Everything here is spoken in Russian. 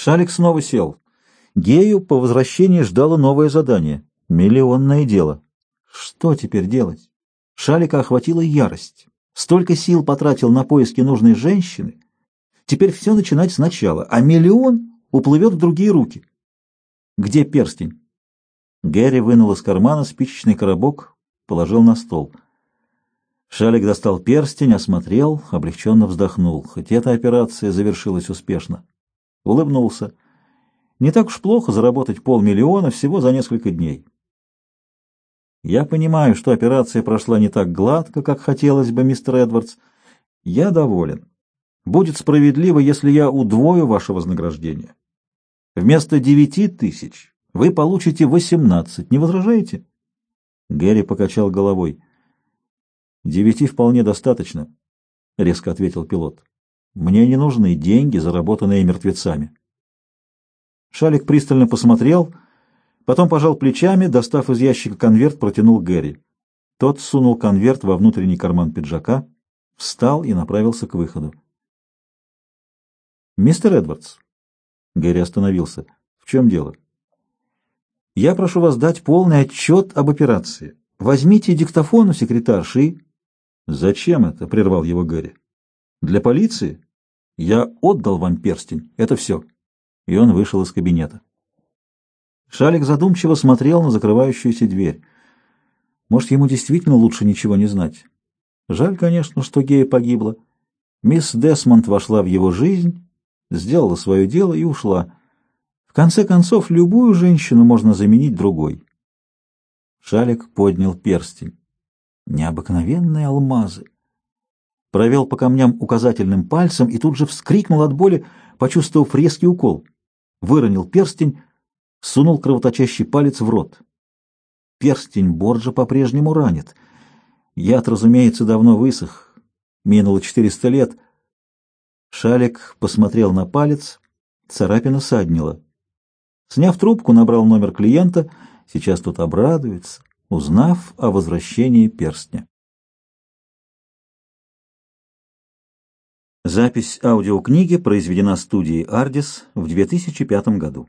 Шалик снова сел. Гею по возвращении ждало новое задание. Миллионное дело. Что теперь делать? Шалика охватила ярость. Столько сил потратил на поиски нужной женщины. Теперь все начинать сначала, а миллион уплывет в другие руки. Где перстень? Гэри вынул из кармана спичечный коробок, положил на стол. Шалик достал перстень, осмотрел, облегченно вздохнул. Хоть эта операция завершилась успешно. Улыбнулся. Не так уж плохо заработать полмиллиона всего за несколько дней. Я понимаю, что операция прошла не так гладко, как хотелось бы, мистер Эдвардс. Я доволен. Будет справедливо, если я удвою ваше вознаграждение. Вместо девяти тысяч вы получите восемнадцать. Не возражаете? Гэри покачал головой. Девяти вполне достаточно, резко ответил пилот. Мне не нужны деньги, заработанные мертвецами. Шалик пристально посмотрел, потом пожал плечами, достав из ящика конверт, протянул Гэри. Тот сунул конверт во внутренний карман пиджака, встал и направился к выходу. «Мистер Эдвардс», — Гэри остановился, — «в чем дело?» «Я прошу вас дать полный отчет об операции. Возьмите диктофон у секретарши и...» «Зачем это?» — прервал его Гэри. «Для полиции? Я отдал вам перстень. Это все» и он вышел из кабинета. Шалик задумчиво смотрел на закрывающуюся дверь. Может, ему действительно лучше ничего не знать. Жаль, конечно, что Гея погибла. Мисс Десмонд вошла в его жизнь, сделала свое дело и ушла. В конце концов, любую женщину можно заменить другой. Шалик поднял перстень. Необыкновенные алмазы. Провел по камням указательным пальцем и тут же вскрикнул от боли, почувствовав резкий укол выронил перстень, сунул кровоточащий палец в рот. Перстень Борджа по-прежнему ранит. Яд, разумеется, давно высох. Минуло четыреста лет. Шалик посмотрел на палец, царапина саднила. Сняв трубку, набрал номер клиента. Сейчас тут обрадуется, узнав о возвращении перстня. Запись аудиокниги произведена студией «Ардис» в 2005 году.